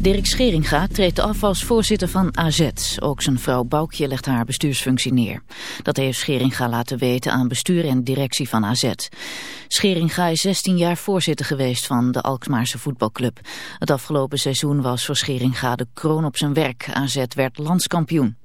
Dirk Scheringa treedt af als voorzitter van AZ. Ook zijn vrouw Boukje legt haar bestuursfunctie neer. Dat heeft Scheringa laten weten aan bestuur en directie van AZ. Scheringa is 16 jaar voorzitter geweest van de Alkmaarse voetbalclub. Het afgelopen seizoen was voor Scheringa de kroon op zijn werk. AZ werd landskampioen.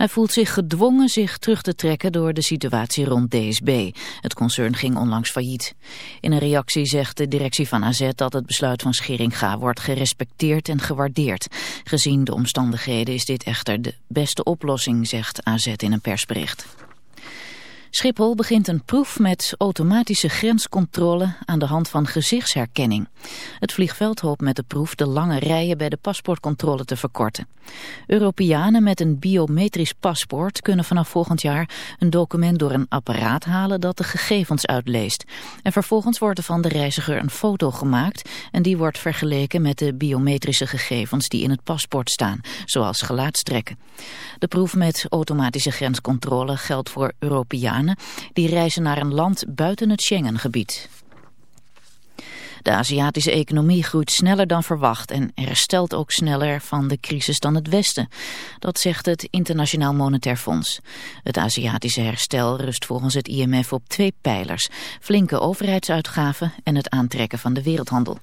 Hij voelt zich gedwongen zich terug te trekken door de situatie rond DSB. Het concern ging onlangs failliet. In een reactie zegt de directie van AZ dat het besluit van Scheringa wordt gerespecteerd en gewaardeerd. Gezien de omstandigheden is dit echter de beste oplossing, zegt AZ in een persbericht. Schiphol begint een proef met automatische grenscontrole aan de hand van gezichtsherkenning. Het vliegveld hoopt met de proef de lange rijen bij de paspoortcontrole te verkorten. Europeanen met een biometrisch paspoort kunnen vanaf volgend jaar een document door een apparaat halen dat de gegevens uitleest. En vervolgens wordt er van de reiziger een foto gemaakt en die wordt vergeleken met de biometrische gegevens die in het paspoort staan, zoals gelaatstrekken. De proef met automatische grenscontrole geldt voor Europeanen die reizen naar een land buiten het Schengengebied. De Aziatische economie groeit sneller dan verwacht en herstelt ook sneller van de crisis dan het Westen. Dat zegt het Internationaal Monetair Fonds. Het Aziatische herstel rust volgens het IMF op twee pijlers. Flinke overheidsuitgaven en het aantrekken van de wereldhandel.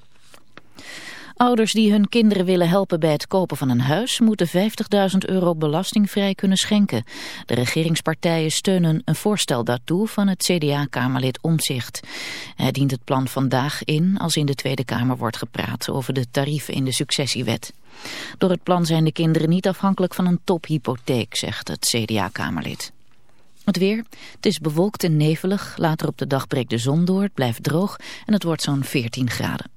Ouders die hun kinderen willen helpen bij het kopen van een huis... moeten 50.000 euro belastingvrij kunnen schenken. De regeringspartijen steunen een voorstel daartoe van het CDA-kamerlid Omzicht. Hij dient het plan vandaag in als in de Tweede Kamer wordt gepraat... over de tarieven in de successiewet. Door het plan zijn de kinderen niet afhankelijk van een tophypotheek, zegt het CDA-kamerlid. Het weer. Het is bewolkt en nevelig. Later op de dag breekt de zon door. Het blijft droog en het wordt zo'n 14 graden.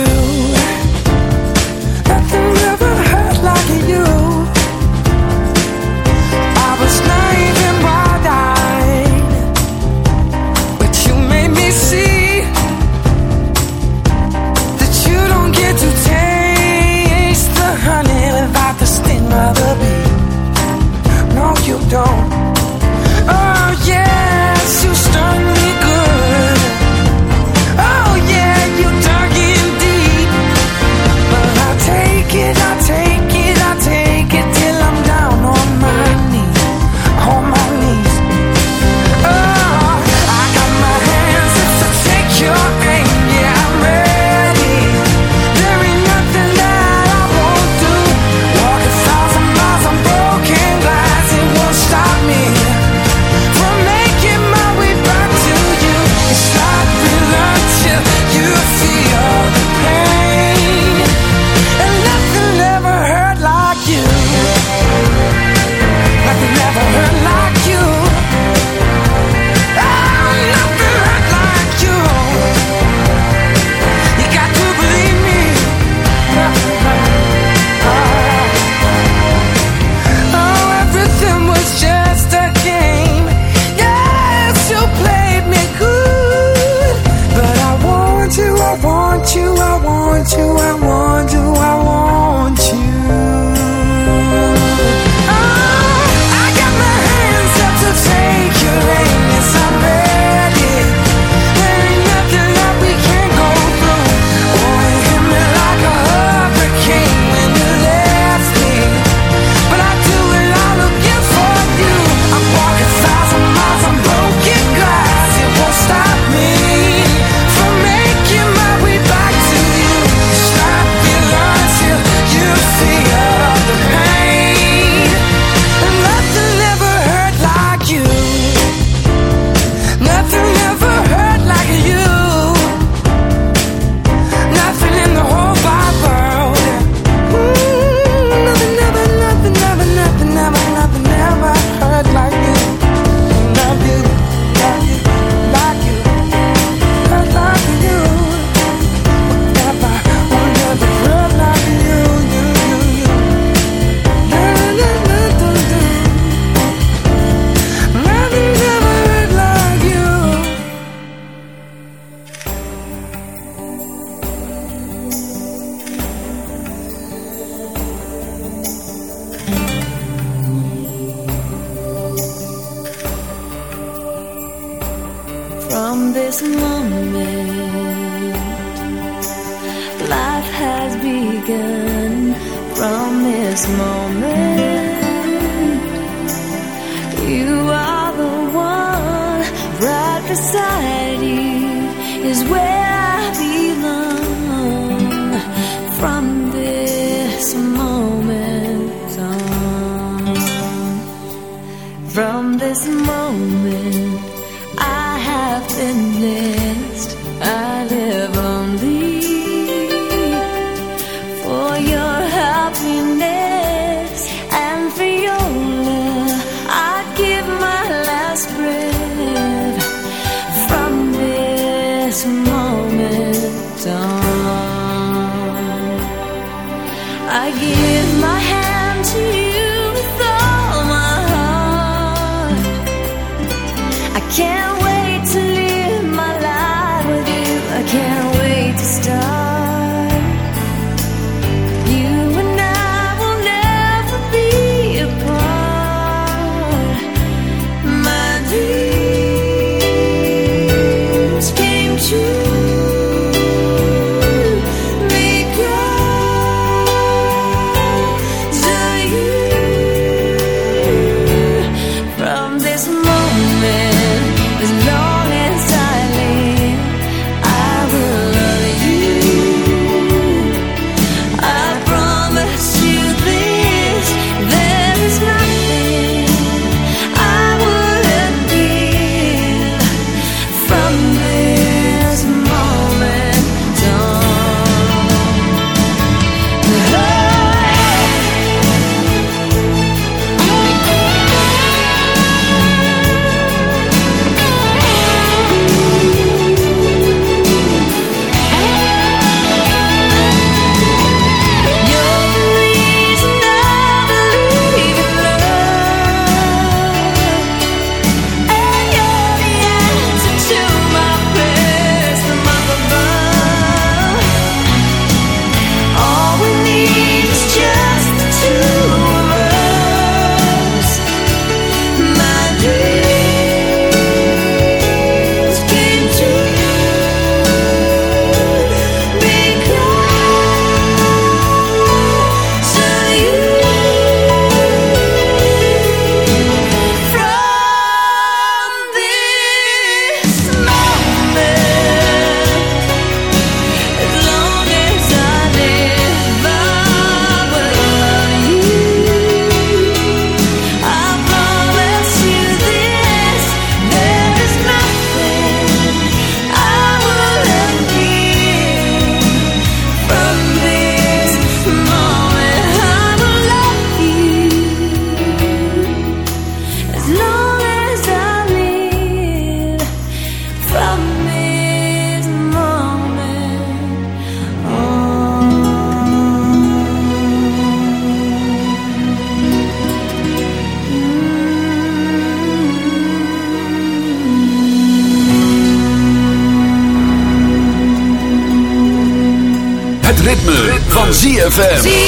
You I give my hand to you. ZFM.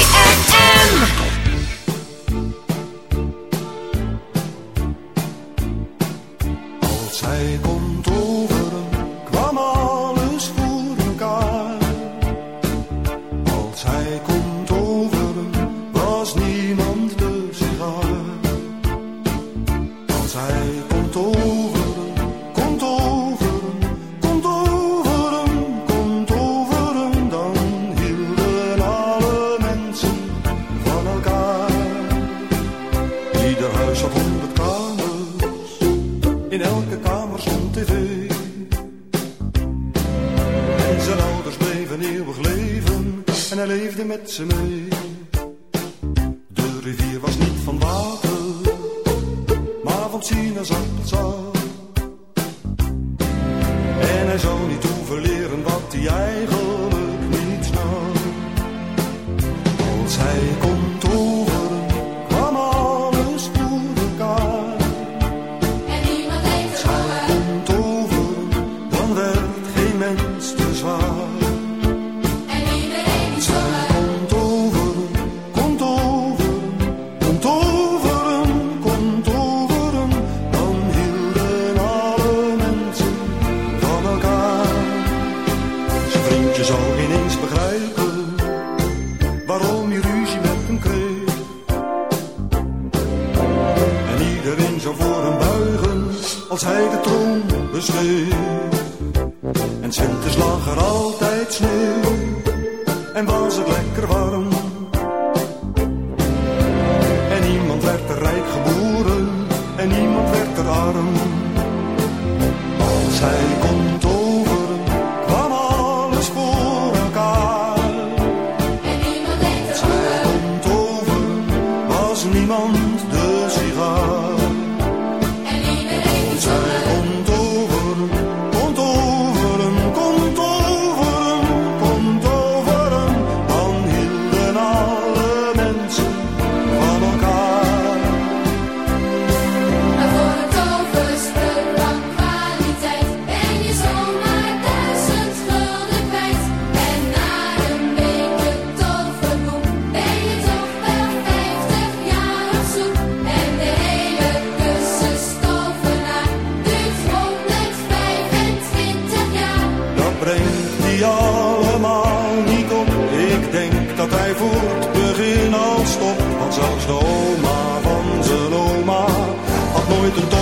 muito tom.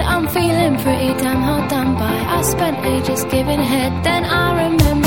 I'm feeling pretty damn hard done by. I spent ages giving head, then I remember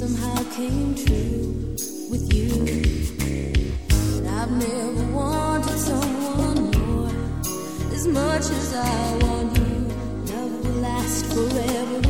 somehow came true with you. And I've never wanted someone more as much as I want you. Love will last forever.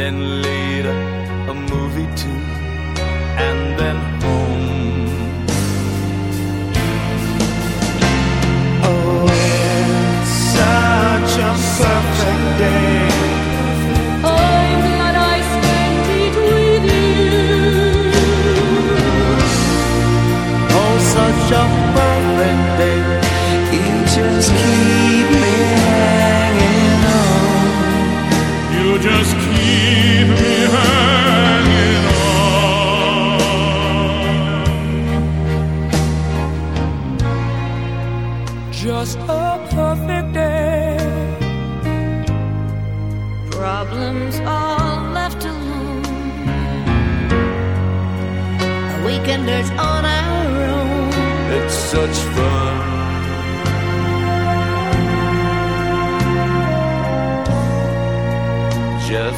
and then later a movie too, and then home. Oh, it's such a perfect day. Oh.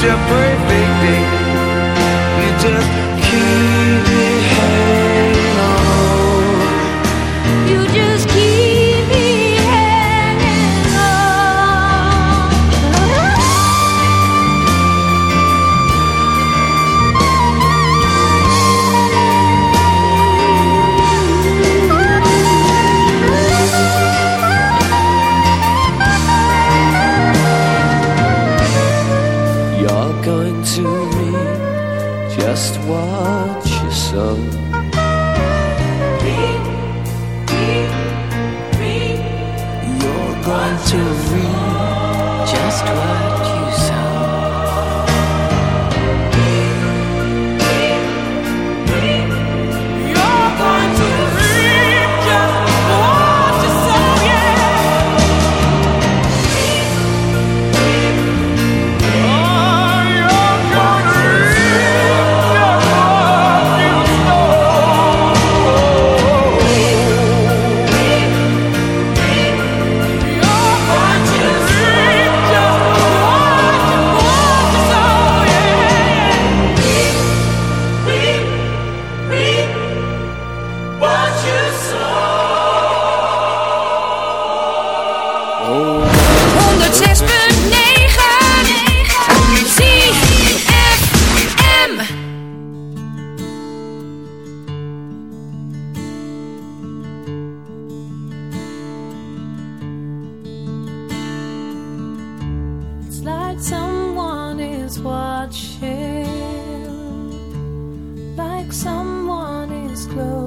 such pray. perfect like someone is close.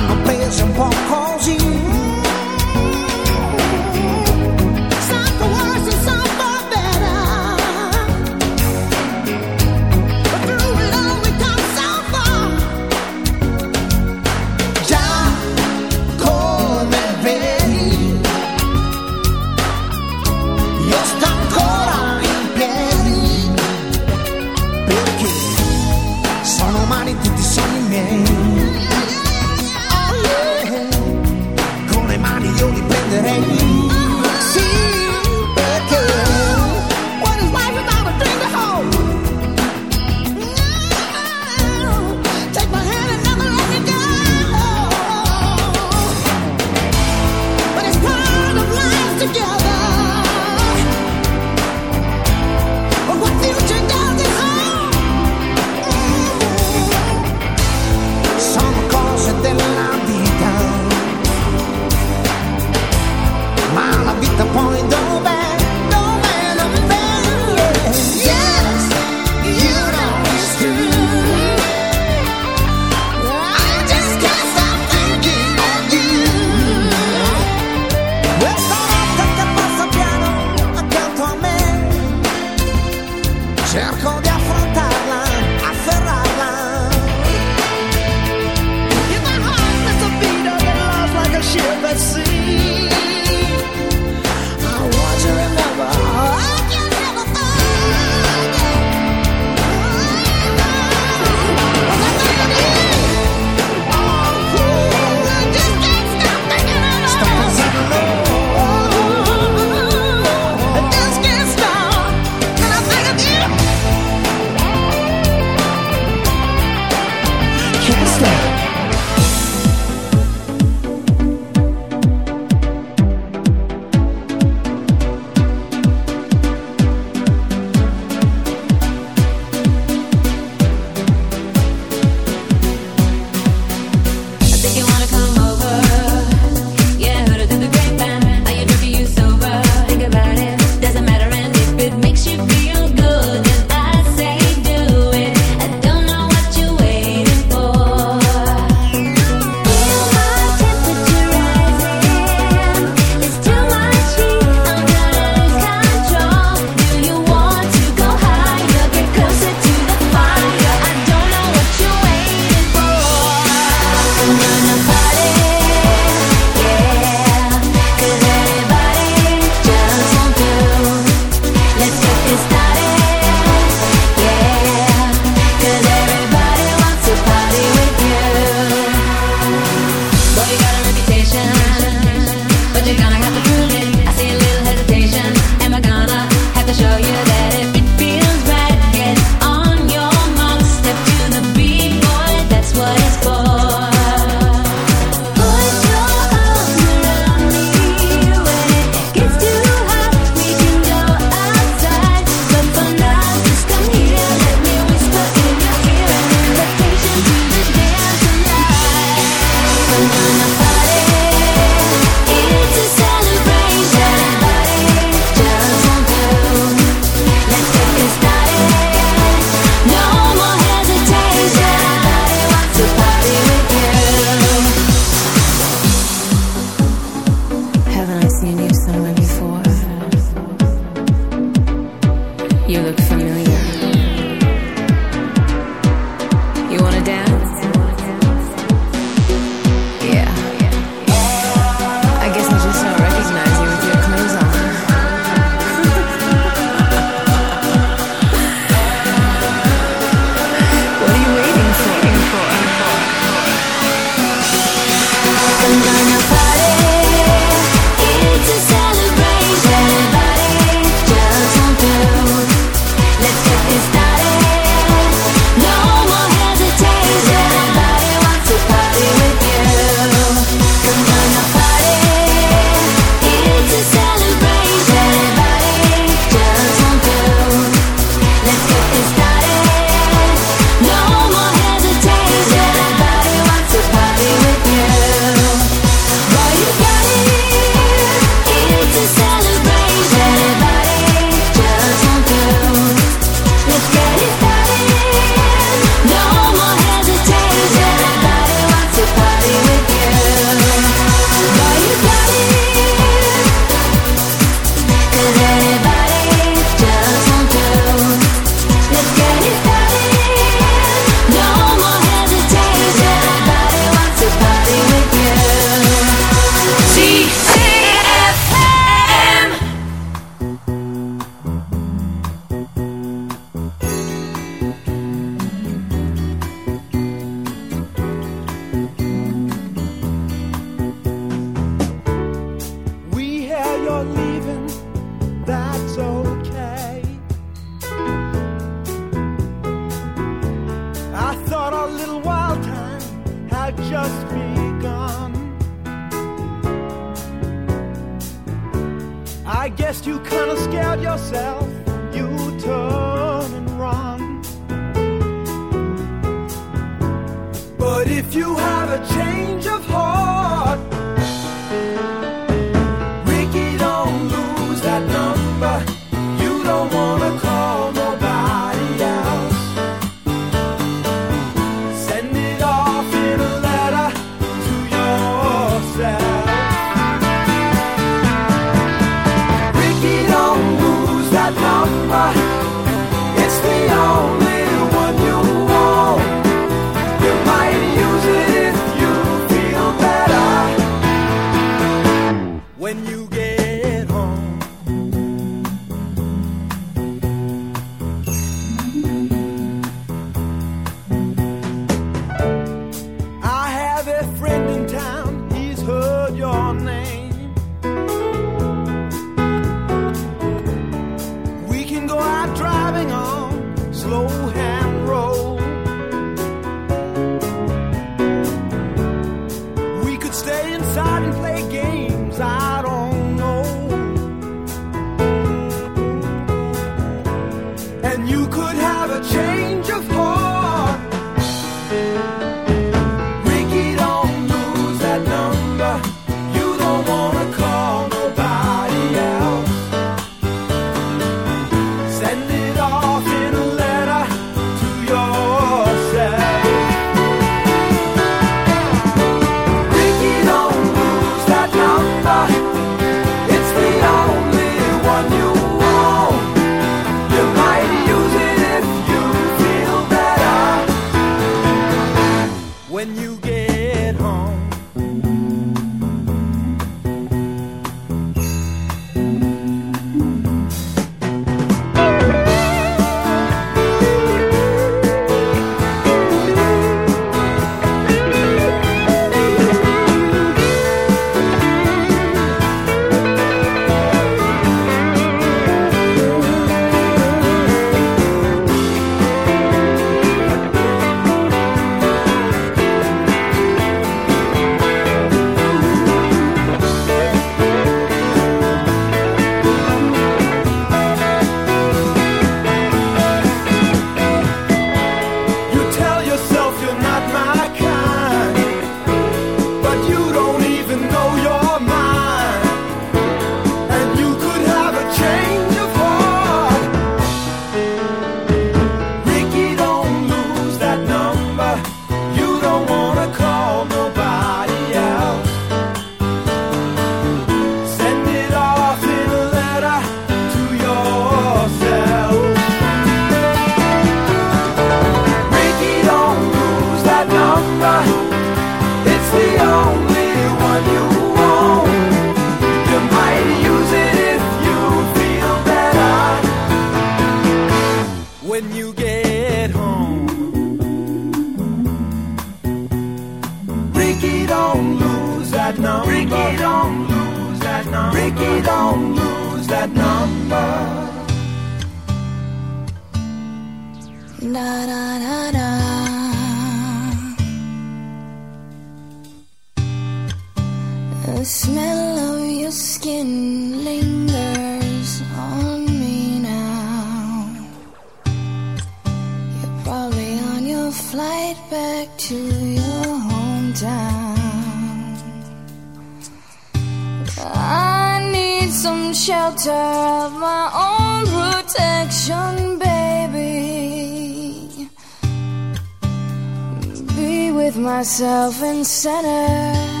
Myself in center,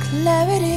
clarity,